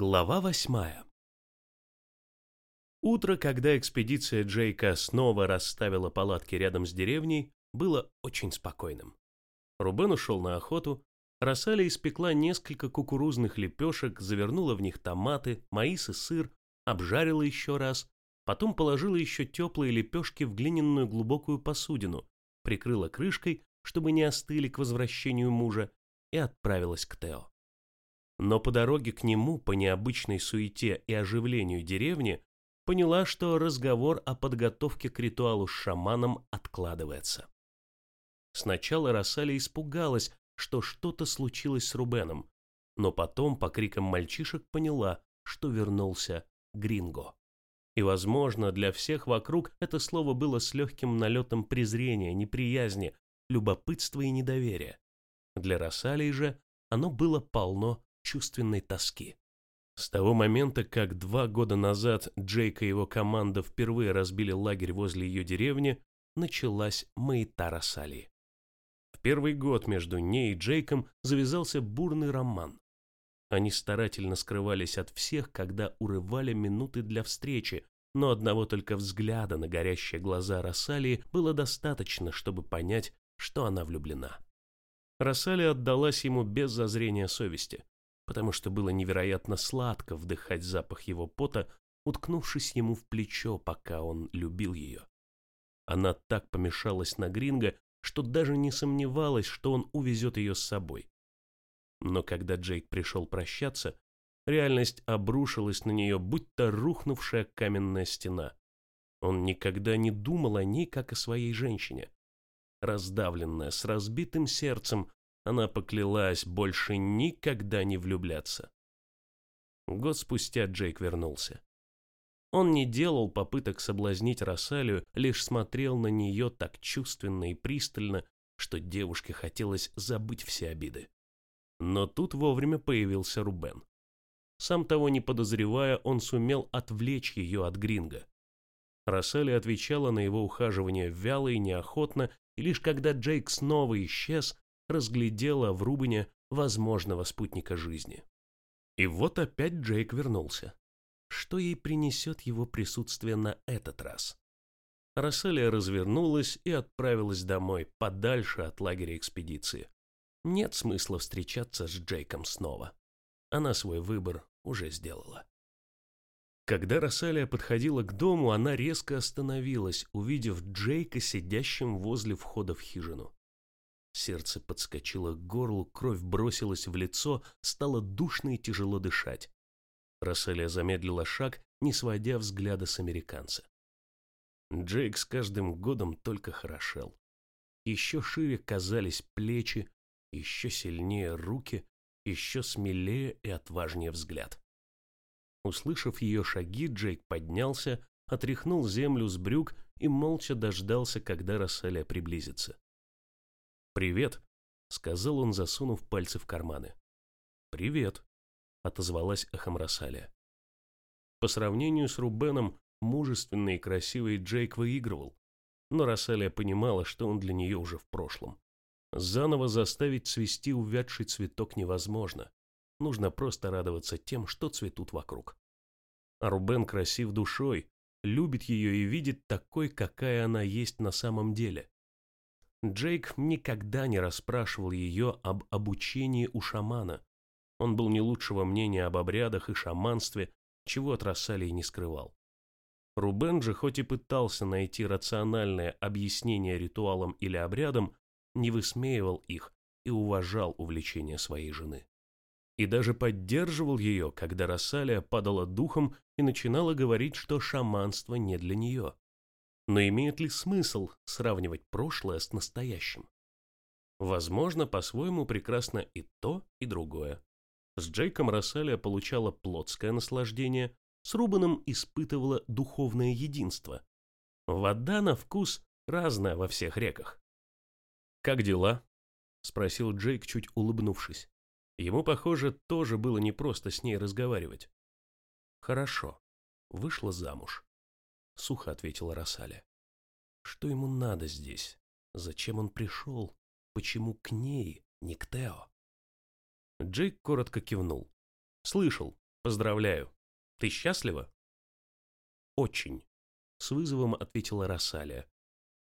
Глава восьмая Утро, когда экспедиция Джейка снова расставила палатки рядом с деревней, было очень спокойным. Рубен ушел на охоту, Рассаля испекла несколько кукурузных лепешек, завернула в них томаты, маис и сыр, обжарила еще раз, потом положила еще теплые лепешки в глиняную глубокую посудину, прикрыла крышкой, чтобы не остыли к возвращению мужа, и отправилась к Тео. Но по дороге к нему, по необычной суете и оживлению деревни, поняла, что разговор о подготовке к ритуалу с шаманом откладывается. Сначала Рассаля испугалась, что что-то случилось с Рубеном, но потом по крикам мальчишек поняла, что вернулся Гринго. И, возможно, для всех вокруг это слово было с легким налетом презрения, неприязни, любопытства и недоверия. Для Рассалии же оно было полно чувственной тоски. С того момента, как два года назад Джейк и его команда впервые разбили лагерь возле ее деревни, началась маята Рассалии. В первый год между ней и Джейком завязался бурный роман. Они старательно скрывались от всех, когда урывали минуты для встречи, но одного только взгляда на горящие глаза Рассалии было достаточно, чтобы понять, что она влюблена. Рассали отдалась ему без зазрения совести, потому что было невероятно сладко вдыхать запах его пота, уткнувшись ему в плечо, пока он любил ее. Она так помешалась на Гринго, что даже не сомневалась, что он увезет ее с собой. Но когда Джейк пришел прощаться, реальность обрушилась на нее, будто рухнувшая каменная стена. Он никогда не думал о ней, как о своей женщине. Раздавленная, с разбитым сердцем, она поклялась больше никогда не влюбляться. Год спустя Джейк вернулся. Он не делал попыток соблазнить Рассалию, лишь смотрел на нее так чувственно и пристально, что девушке хотелось забыть все обиды. Но тут вовремя появился Рубен. Сам того не подозревая, он сумел отвлечь ее от Гринга. Рассалия отвечала на его ухаживание вяло и неохотно, и лишь когда Джейк снова исчез, разглядела в Рубине возможного спутника жизни. И вот опять Джейк вернулся. Что ей принесет его присутствие на этот раз? Расселия развернулась и отправилась домой, подальше от лагеря экспедиции. Нет смысла встречаться с Джейком снова. Она свой выбор уже сделала. Когда Рассалия подходила к дому, она резко остановилась, увидев Джейка сидящим возле входа в хижину. Сердце подскочило к горлу, кровь бросилась в лицо, стало душно и тяжело дышать. Расселия замедлила шаг, не сводя взгляда с американца. Джейк с каждым годом только хорошел. Еще шире казались плечи, еще сильнее руки, еще смелее и отважнее взгляд. Услышав ее шаги, Джейк поднялся, отряхнул землю с брюк и молча дождался, когда Расселия приблизится. «Привет», — сказал он, засунув пальцы в карманы. «Привет», — отозвалась Ахамрасалия. По сравнению с Рубеном, мужественный и красивый Джейк выигрывал, но Рассалия понимала, что он для нее уже в прошлом. Заново заставить цвести увядший цветок невозможно. Нужно просто радоваться тем, что цветут вокруг. А Рубен красив душой, любит ее и видит такой, какая она есть на самом деле. Джейк никогда не расспрашивал ее об обучении у шамана. Он был не лучшего мнения об обрядах и шаманстве, чего от Рассалии не скрывал. Рубен же, хоть и пытался найти рациональное объяснение ритуалам или обрядам, не высмеивал их и уважал увлечение своей жены. И даже поддерживал ее, когда Рассалия падала духом и начинала говорить, что шаманство не для нее. Но имеет ли смысл сравнивать прошлое с настоящим? Возможно, по-своему прекрасно и то, и другое. С Джейком Рассалия получала плотское наслаждение, с Рубаном испытывала духовное единство. Вода на вкус разная во всех реках. «Как дела?» – спросил Джейк, чуть улыбнувшись. Ему, похоже, тоже было непросто с ней разговаривать. «Хорошо. Вышла замуж сухо ответила Рассаля. Что ему надо здесь? Зачем он пришел? Почему к ней, не к Тео? Джейк коротко кивнул. Слышал. Поздравляю. Ты счастлива? Очень. С вызовом ответила Рассалия,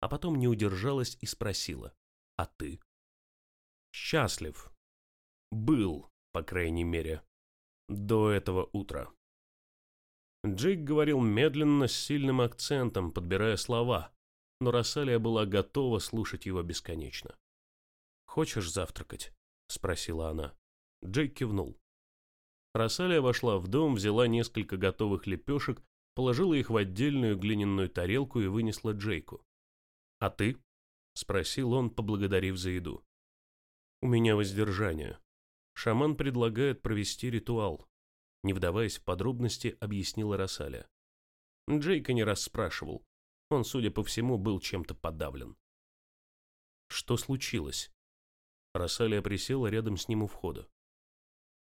а потом не удержалась и спросила. А ты? Счастлив. Был, по крайней мере, до этого утра. Джейк говорил медленно, с сильным акцентом, подбирая слова, но Рассалия была готова слушать его бесконечно. «Хочешь завтракать?» — спросила она. Джейк кивнул. Рассалия вошла в дом, взяла несколько готовых лепешек, положила их в отдельную глиняную тарелку и вынесла Джейку. «А ты?» — спросил он, поблагодарив за еду. «У меня воздержание. Шаман предлагает провести ритуал не вдаваясь в подробности, объяснила Рассаля. Джейка не раз спрашивал. Он, судя по всему, был чем-то подавлен. Что случилось? Рассалия присела рядом с ним у входа.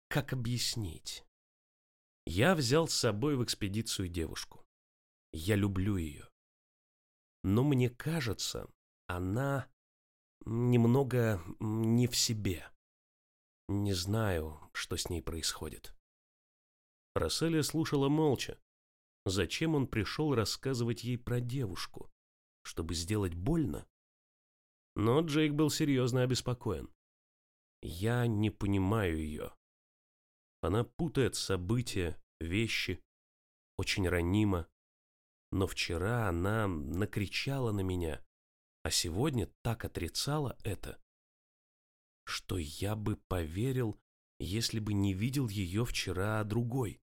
Как объяснить? Я взял с собой в экспедицию девушку. Я люблю ее. Но мне кажется, она немного не в себе. Не знаю, что с ней происходит. Расселия слушала молча. Зачем он пришел рассказывать ей про девушку? Чтобы сделать больно? Но Джейк был серьезно обеспокоен. Я не понимаю ее. Она путает события, вещи, очень ранима. Но вчера она накричала на меня, а сегодня так отрицала это, что я бы поверил, если бы не видел ее вчера другой.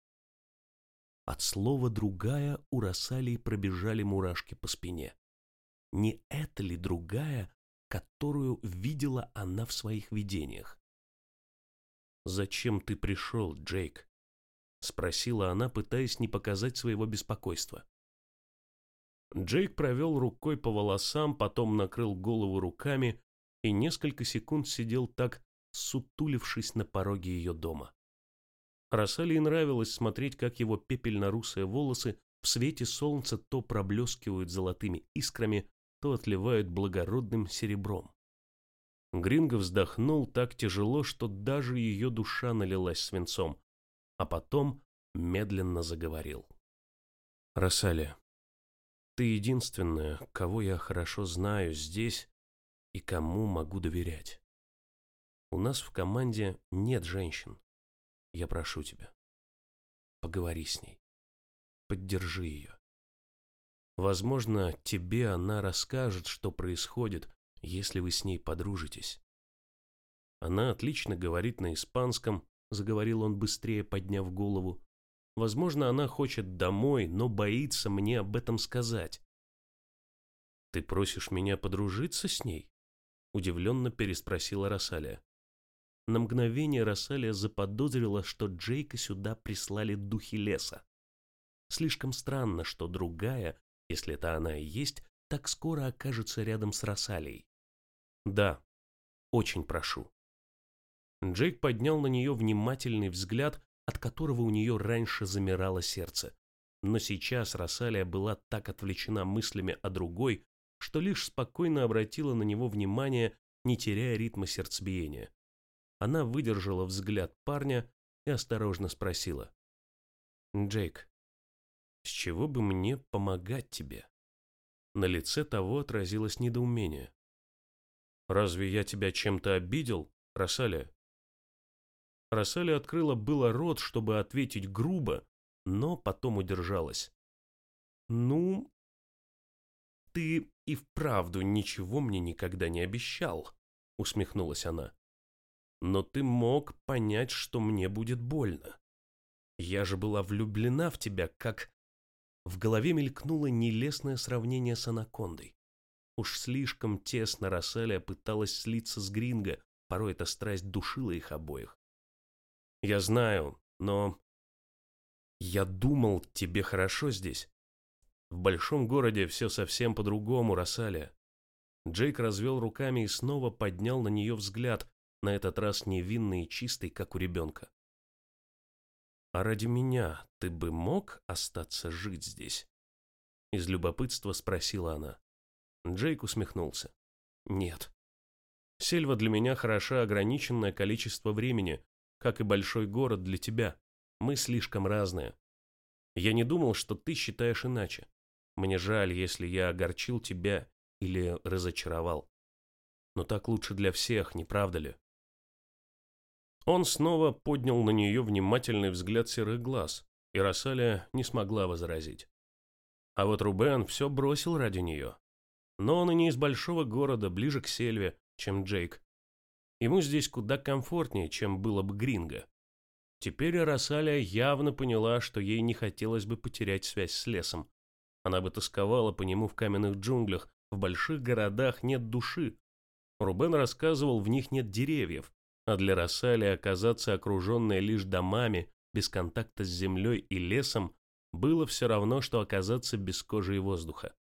От слова «другая» у Рассалии пробежали мурашки по спине. Не это ли другая, которую видела она в своих видениях? «Зачем ты пришел, Джейк?» — спросила она, пытаясь не показать своего беспокойства. Джейк провел рукой по волосам, потом накрыл голову руками и несколько секунд сидел так, сутулившись на пороге ее дома. Рассалии нравилось смотреть, как его пепельно-русые волосы в свете солнца то проблескивают золотыми искрами, то отливают благородным серебром. Гринго вздохнул так тяжело, что даже ее душа налилась свинцом, а потом медленно заговорил. «Рассалия, ты единственная, кого я хорошо знаю здесь и кому могу доверять. У нас в команде нет женщин. Я прошу тебя, поговори с ней, поддержи ее. Возможно, тебе она расскажет, что происходит, если вы с ней подружитесь. Она отлично говорит на испанском, заговорил он быстрее, подняв голову. Возможно, она хочет домой, но боится мне об этом сказать. Ты просишь меня подружиться с ней? Удивленно переспросила Рассалия. На мгновение Рассалия заподозрила, что Джейка сюда прислали духи леса. Слишком странно, что другая, если это она и есть, так скоро окажется рядом с Рассалией. Да, очень прошу. Джейк поднял на нее внимательный взгляд, от которого у нее раньше замирало сердце. Но сейчас Рассалия была так отвлечена мыслями о другой, что лишь спокойно обратила на него внимание, не теряя ритма сердцебиения. Она выдержала взгляд парня и осторожно спросила. «Джейк, с чего бы мне помогать тебе?» На лице того отразилось недоумение. «Разве я тебя чем-то обидел, Рассалия?» Рассалия открыла было рот, чтобы ответить грубо, но потом удержалась. «Ну, ты и вправду ничего мне никогда не обещал», — усмехнулась она но ты мог понять, что мне будет больно. Я же была влюблена в тебя, как... В голове мелькнуло нелестное сравнение с анакондой. Уж слишком тесно Расселия пыталась слиться с Гринго, порой эта страсть душила их обоих. Я знаю, но... Я думал, тебе хорошо здесь. В большом городе все совсем по-другому, Рассалия. Джейк развел руками и снова поднял на нее взгляд, на этот раз невинный и чистый, как у ребенка. «А ради меня ты бы мог остаться жить здесь?» Из любопытства спросила она. Джейк усмехнулся. «Нет. Сельва для меня хороша ограниченное количество времени, как и большой город для тебя, Мы слишком разные. Я не думал, что ты считаешь иначе. Мне жаль, если я огорчил тебя или разочаровал. Но так лучше для всех, не правда ли? Он снова поднял на нее внимательный взгляд серых глаз, и Рассалия не смогла возразить. А вот Рубен все бросил ради нее. Но он и не из большого города, ближе к сельве, чем Джейк. Ему здесь куда комфортнее, чем было бы Гринго. Теперь Рассалия явно поняла, что ей не хотелось бы потерять связь с лесом. Она бы тосковала по нему в каменных джунглях, в больших городах нет души. Рубен рассказывал, в них нет деревьев, а для Рассалии оказаться окруженной лишь домами, без контакта с землей и лесом, было все равно, что оказаться без кожи и воздуха.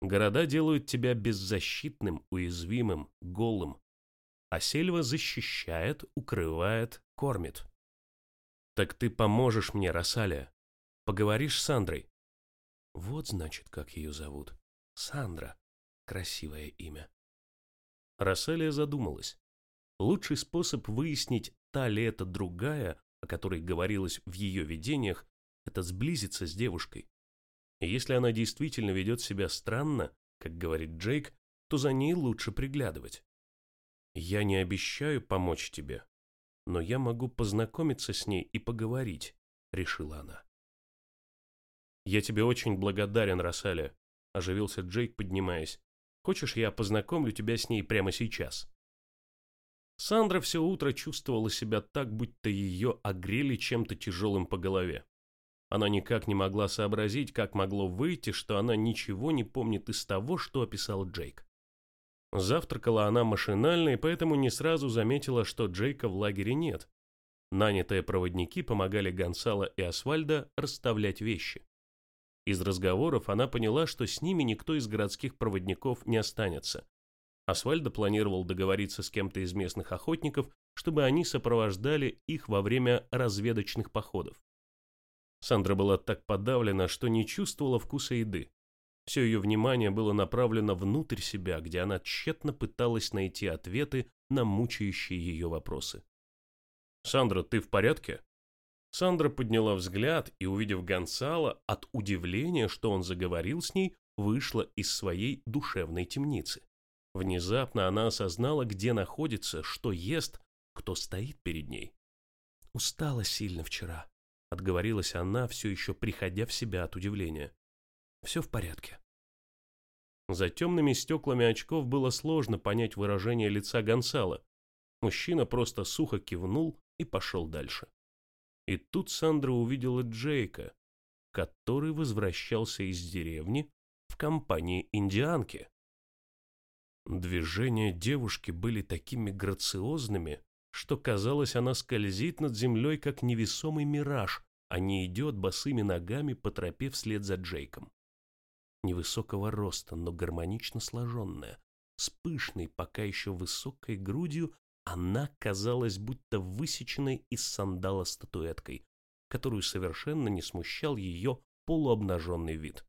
Города делают тебя беззащитным, уязвимым, голым. А сельва защищает, укрывает, кормит. Так ты поможешь мне, Рассалия. Поговоришь с Сандрой. Вот значит, как ее зовут. Сандра. Красивое имя. Рассалия задумалась. Лучший способ выяснить, та ли это другая, о которой говорилось в ее видениях, это сблизиться с девушкой. И если она действительно ведет себя странно, как говорит Джейк, то за ней лучше приглядывать. Я не обещаю помочь тебе, но я могу познакомиться с ней и поговорить, решила она. Я тебе очень благодарен, Рассаля, оживился Джейк, поднимаясь. Хочешь, я познакомлю тебя с ней прямо сейчас? Сандра все утро чувствовала себя так, будто ее огрели чем-то тяжелым по голове. Она никак не могла сообразить, как могло выйти, что она ничего не помнит из того, что описал Джейк. Завтракала она машинально и поэтому не сразу заметила, что Джейка в лагере нет. Нанятые проводники помогали Гонсало и Асфальдо расставлять вещи. Из разговоров она поняла, что с ними никто из городских проводников не останется, Асфальдо планировал договориться с кем-то из местных охотников, чтобы они сопровождали их во время разведочных походов. Сандра была так подавлена, что не чувствовала вкуса еды. Все ее внимание было направлено внутрь себя, где она тщетно пыталась найти ответы на мучающие ее вопросы. «Сандра, ты в порядке?» Сандра подняла взгляд и, увидев Гонсала, от удивления, что он заговорил с ней, вышла из своей душевной темницы. Внезапно она осознала, где находится, что ест, кто стоит перед ней. «Устала сильно вчера», — отговорилась она, все еще приходя в себя от удивления. «Все в порядке». За темными стеклами очков было сложно понять выражение лица Гонсала. Мужчина просто сухо кивнул и пошел дальше. И тут Сандра увидела Джейка, который возвращался из деревни в компании индианки. Движения девушки были такими грациозными, что казалось, она скользит над землей, как невесомый мираж, а не идет босыми ногами по тропе вслед за Джейком. Невысокого роста, но гармонично сложенная, с пышной, пока еще высокой грудью, она казалась будто высеченной из сандала статуэткой, которую совершенно не смущал ее полуобнаженный вид.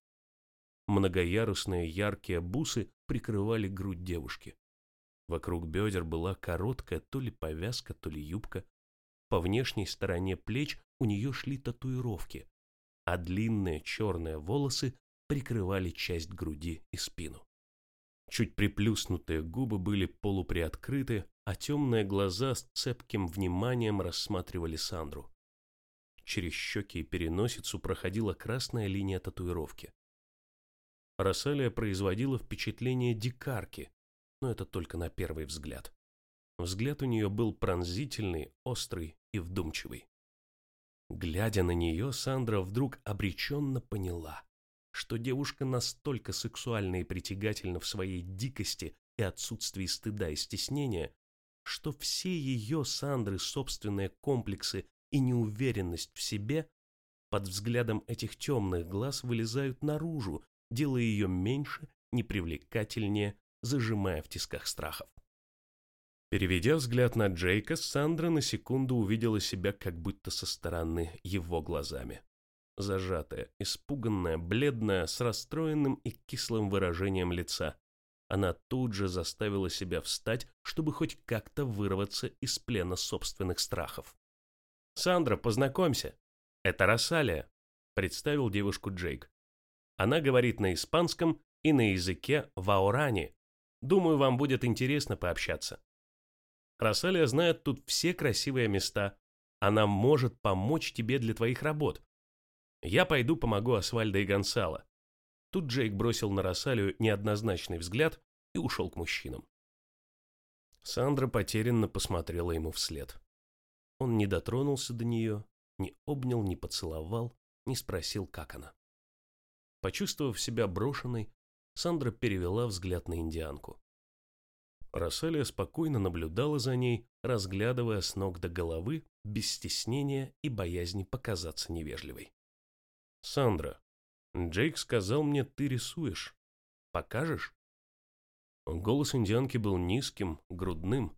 Многоярусные яркие бусы прикрывали грудь девушки. Вокруг бедер была короткая то ли повязка, то ли юбка. По внешней стороне плеч у нее шли татуировки, а длинные черные волосы прикрывали часть груди и спину. Чуть приплюснутые губы были полуприоткрыты, а темные глаза с цепким вниманием рассматривали Сандру. Через щеки и переносицу проходила красная линия татуировки. Рассалия производила впечатление дикарки, но это только на первый взгляд. Взгляд у нее был пронзительный, острый и вдумчивый. Глядя на нее, Сандра вдруг обреченно поняла, что девушка настолько сексуальна и притягательна в своей дикости и отсутствии стыда и стеснения, что все ее, Сандры, собственные комплексы и неуверенность в себе под взглядом этих темных глаз вылезают наружу делая ее меньше, непривлекательнее, зажимая в тисках страхов. Переведя взгляд на Джейка, Сандра на секунду увидела себя как будто со стороны его глазами. Зажатая, испуганная, бледная, с расстроенным и кислым выражением лица. Она тут же заставила себя встать, чтобы хоть как-то вырваться из плена собственных страхов. «Сандра, познакомься, Это Рассалия, представил девушку Джейк. Она говорит на испанском и на языке ваорани. Думаю, вам будет интересно пообщаться. Рассалия знает тут все красивые места. Она может помочь тебе для твоих работ. Я пойду помогу Асвальдо и Гонсало. Тут Джейк бросил на Рассалию неоднозначный взгляд и ушел к мужчинам. Сандра потерянно посмотрела ему вслед. Он не дотронулся до нее, не обнял, не поцеловал, не спросил, как она. Почувствовав себя брошенной, Сандра перевела взгляд на индианку. Рассалия спокойно наблюдала за ней, разглядывая с ног до головы, без стеснения и боязни показаться невежливой. «Сандра, Джейк сказал мне, ты рисуешь. Покажешь?» Голос индианки был низким, грудным.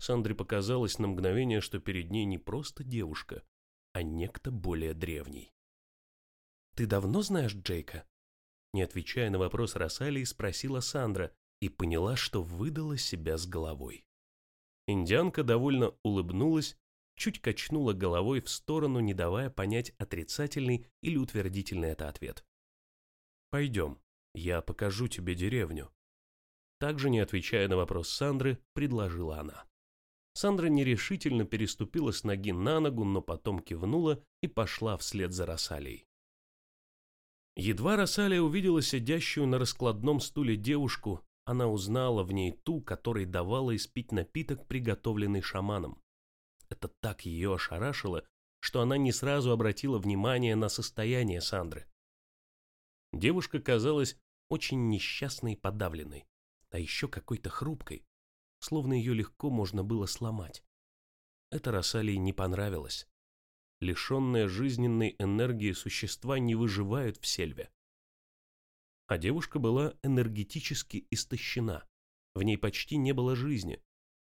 Сандре показалось на мгновение, что перед ней не просто девушка, а некто более древний. «Ты давно знаешь Джейка?» Не отвечая на вопрос Рассалии, спросила Сандра и поняла, что выдала себя с головой. Индианка довольно улыбнулась, чуть качнула головой в сторону, не давая понять, отрицательный или утвердительный это ответ. «Пойдем, я покажу тебе деревню», также, не отвечая на вопрос Сандры, предложила она. Сандра нерешительно переступила с ноги на ногу, но потом кивнула и пошла вслед за Росалией. Едва Росалия увидела сидящую на раскладном стуле девушку, она узнала в ней ту, которой давала испить напиток, приготовленный шаманом. Это так ее ошарашило, что она не сразу обратила внимание на состояние Сандры. Девушка казалась очень несчастной и подавленной а еще какой-то хрупкой, словно ее легко можно было сломать. Это Рассалии не понравилось. Лишенные жизненной энергии существа не выживают в сельве. А девушка была энергетически истощена, в ней почти не было жизни.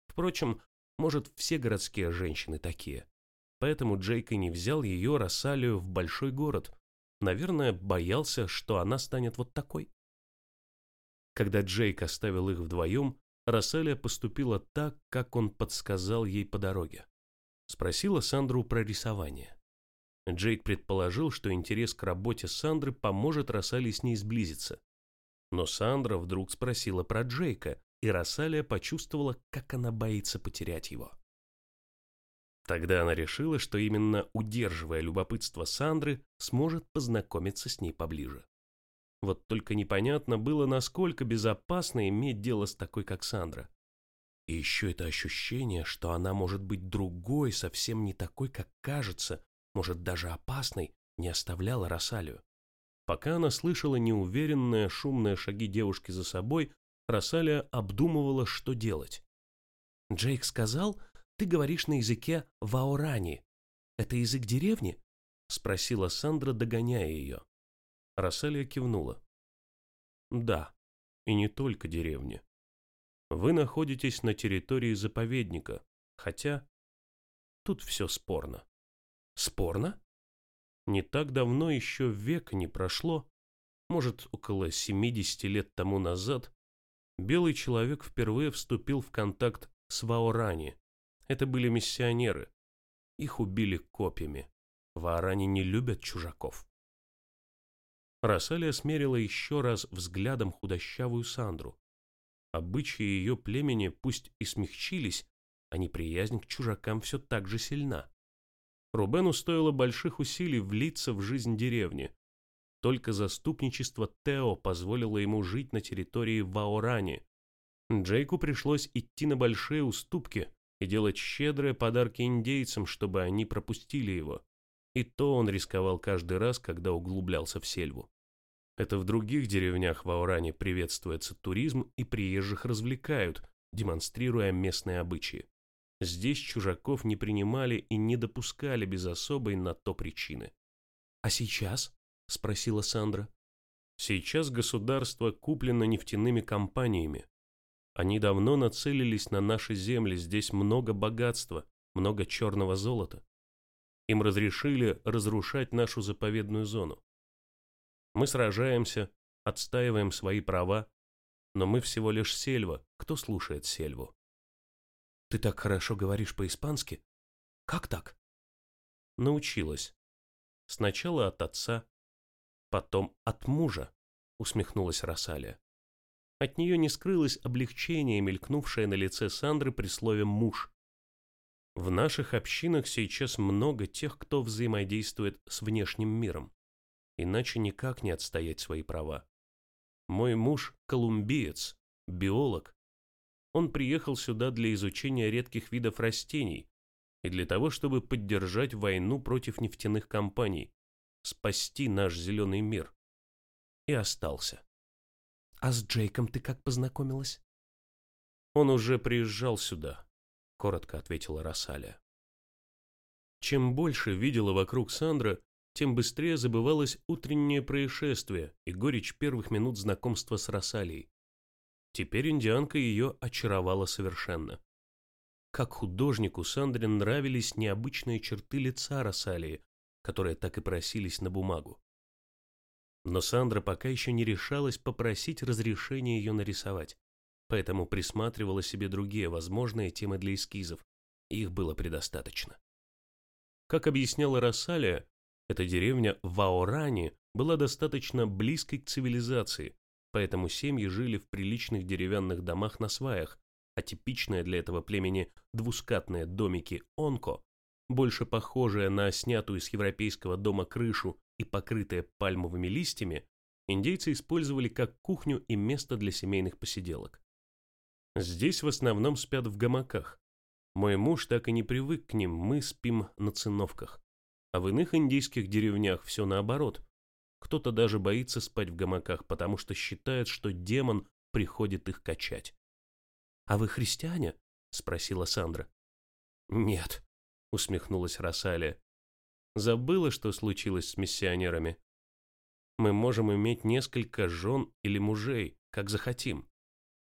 Впрочем, может, все городские женщины такие. Поэтому Джейк и не взял ее, Рассалию, в большой город. Наверное, боялся, что она станет вот такой. Когда Джейк оставил их вдвоем, Расселия поступила так, как он подсказал ей по дороге. Спросила Сандру про рисование. Джейк предположил, что интерес к работе Сандры поможет Рассалии с ней сблизиться. Но Сандра вдруг спросила про Джейка, и Рассалия почувствовала, как она боится потерять его. Тогда она решила, что именно удерживая любопытство Сандры, сможет познакомиться с ней поближе. Вот только непонятно было, насколько безопасно иметь дело с такой, как Сандра. И еще это ощущение, что она может быть другой, совсем не такой, как кажется, может даже опасной, не оставляло Рассалию. Пока она слышала неуверенные, шумные шаги девушки за собой, Рассалия обдумывала, что делать. «Джейк сказал, ты говоришь на языке ваорани. Это язык деревни?» — спросила Сандра, догоняя ее. Расселия кивнула. Да, и не только деревни. Вы находитесь на территории заповедника, хотя тут все спорно. Спорно? Не так давно еще век не прошло, может, около 70 лет тому назад, белый человек впервые вступил в контакт с Ваорани. Это были миссионеры. Их убили копьями. Ваорани не любят чужаков. Рассалия смерила еще раз взглядом худощавую Сандру. Обычаи ее племени пусть и смягчились, а неприязнь к чужакам все так же сильна. Рубену стоило больших усилий влиться в жизнь деревни. Только заступничество Тео позволило ему жить на территории Ваорани. Джейку пришлось идти на большие уступки и делать щедрые подарки индейцам, чтобы они пропустили его. И то он рисковал каждый раз, когда углублялся в сельву. Это в других деревнях в Ауране приветствуется туризм и приезжих развлекают, демонстрируя местные обычаи. Здесь чужаков не принимали и не допускали без особой на то причины. «А сейчас?» – спросила Сандра. «Сейчас государство куплено нефтяными компаниями. Они давно нацелились на наши земли, здесь много богатства, много черного золота. Им разрешили разрушать нашу заповедную зону. Мы сражаемся, отстаиваем свои права, но мы всего лишь сельва. Кто слушает сельву? Ты так хорошо говоришь по-испански? Как так? Научилась. Сначала от отца, потом от мужа, усмехнулась Росалия. От нее не скрылось облегчение, мелькнувшее на лице Сандры при слове «муж». В наших общинах сейчас много тех, кто взаимодействует с внешним миром. Иначе никак не отстоять свои права. Мой муж – колумбиец, биолог. Он приехал сюда для изучения редких видов растений и для того, чтобы поддержать войну против нефтяных компаний, спасти наш зеленый мир. И остался. А с Джейком ты как познакомилась? Он уже приезжал сюда, коротко ответила Рассалия. Чем больше видела вокруг Сандра, тем быстрее забывалось утреннее происшествие и горечь первых минут знакомства с Рассалией. Теперь индианка ее очаровала совершенно. Как художнику Сандре нравились необычные черты лица Рассалии, которые так и просились на бумагу. Но Сандра пока еще не решалась попросить разрешения ее нарисовать, поэтому присматривала себе другие возможные темы для эскизов, их было предостаточно. Как объясняла Рассалия, эта деревня в Аоране была достаточно близкой к цивилизации, поэтому семьи жили в приличных деревянных домах на сваях, а типичные для этого племени двускатные домики онко, больше похожие на снятую из европейского дома крышу и покрытые пальмовыми листьями, индейцы использовали как кухню и место для семейных посиделок. Здесь в основном спят в гамаках. Мой муж так и не привык к ним, мы спим на циновках. А в иных индийских деревнях все наоборот. Кто-то даже боится спать в гамаках, потому что считает, что демон приходит их качать. «А вы христиане?» — спросила Сандра. «Нет», — усмехнулась Росалия. Забыла, что случилось с миссионерами. Мы можем иметь несколько жен или мужей, как захотим.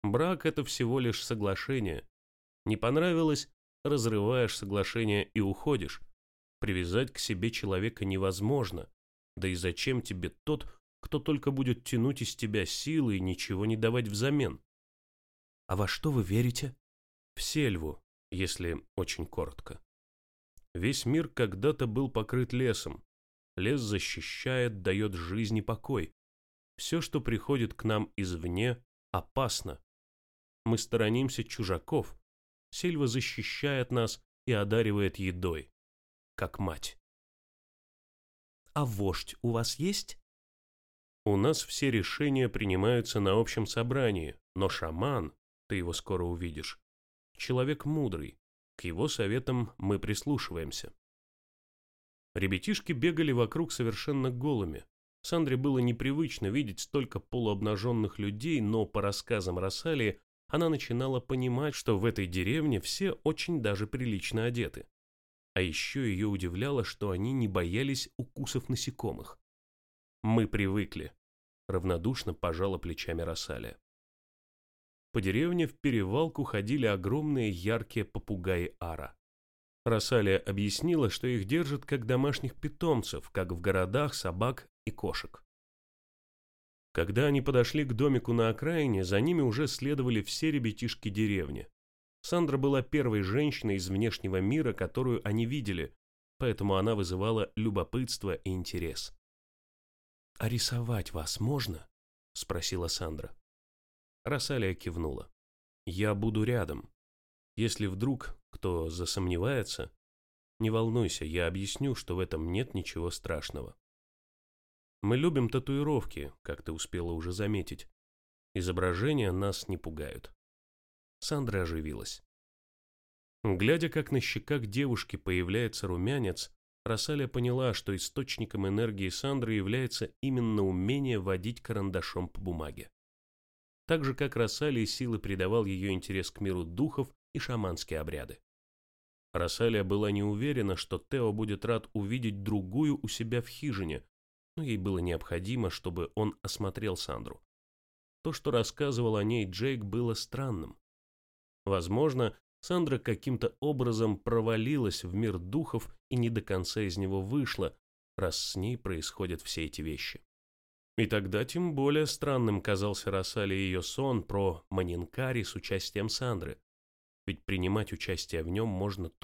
Брак – это всего лишь соглашение. Не понравилось – разрываешь соглашение и уходишь. Привязать к себе человека невозможно. Да и зачем тебе тот, кто только будет тянуть из тебя силы и ничего не давать взамен? А во что вы верите? В сельву, если очень коротко. Весь мир когда-то был покрыт лесом. Лес защищает, дает жизнь и покой. Все, что приходит к нам извне, опасно. Мы сторонимся чужаков. Сельва защищает нас и одаривает едой, как мать. А вождь у вас есть? У нас все решения принимаются на общем собрании, но шаман, ты его скоро увидишь, человек мудрый, к его советам мы прислушиваемся. Ребятишки бегали вокруг совершенно голыми. Сандре было непривычно видеть столько полуобнаженных людей, но по рассказам Рассалии она начинала понимать, что в этой деревне все очень даже прилично одеты. А еще ее удивляло, что они не боялись укусов насекомых. «Мы привыкли», — равнодушно пожала плечами Рассалия. По деревне в перевалку ходили огромные яркие попугаи ара. Рассалия объяснила, что их держат как домашних питомцев, как в городах собак и кошек. Когда они подошли к домику на окраине, за ними уже следовали все ребятишки деревни. Сандра была первой женщиной из внешнего мира, которую они видели, поэтому она вызывала любопытство и интерес. «А рисовать вас можно?» – спросила Сандра. Рассалия кивнула. «Я буду рядом. Если вдруг кто засомневается, не волнуйся, я объясню, что в этом нет ничего страшного. Мы любим татуировки, как ты успела уже заметить. Изображения нас не пугают». Сандра оживилась. Глядя, как на щеках девушки появляется румянец, Рассалия поняла, что источником энергии Сандры является именно умение водить карандашом по бумаге так же как Рассалии силы придавал ее интерес к миру духов и шаманские обряды. Рассалия была не уверена, что Тео будет рад увидеть другую у себя в хижине, но ей было необходимо, чтобы он осмотрел Сандру. То, что рассказывал о ней Джейк, было странным. Возможно, Сандра каким-то образом провалилась в мир духов и не до конца из него вышла, раз с ней происходят все эти вещи. И тогда тем более странным казался Рассали ее сон про Манинкари с участием Сандры. Ведь принимать участие в нем можно